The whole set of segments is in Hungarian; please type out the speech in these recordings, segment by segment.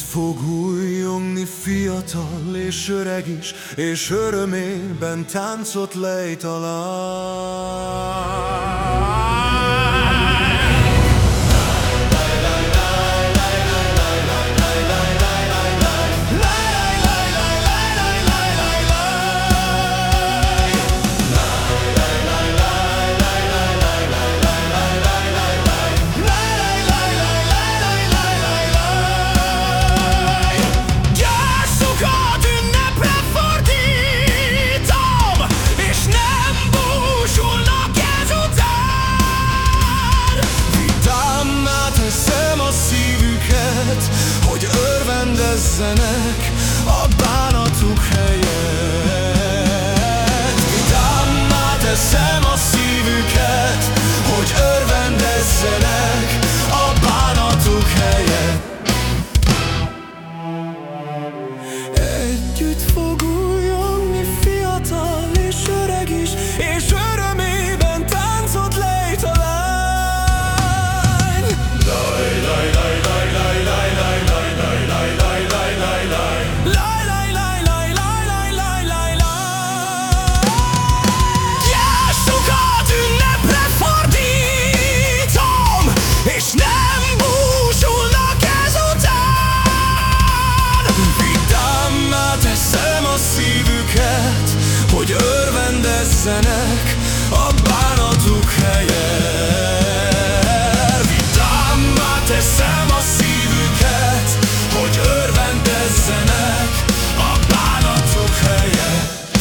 fog újjongni fiatal és öreg is, és örömében táncot lejtalál. doesn't örvendezzenek a bánatuk helyett. Vidámmá teszem a szívüket Hogy örvendezzenek a bánatuk helyett.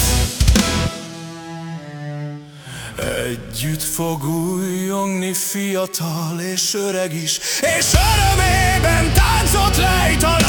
Együtt fog újjongni fiatal és öreg is És örömében táncot lejtalál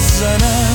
sana.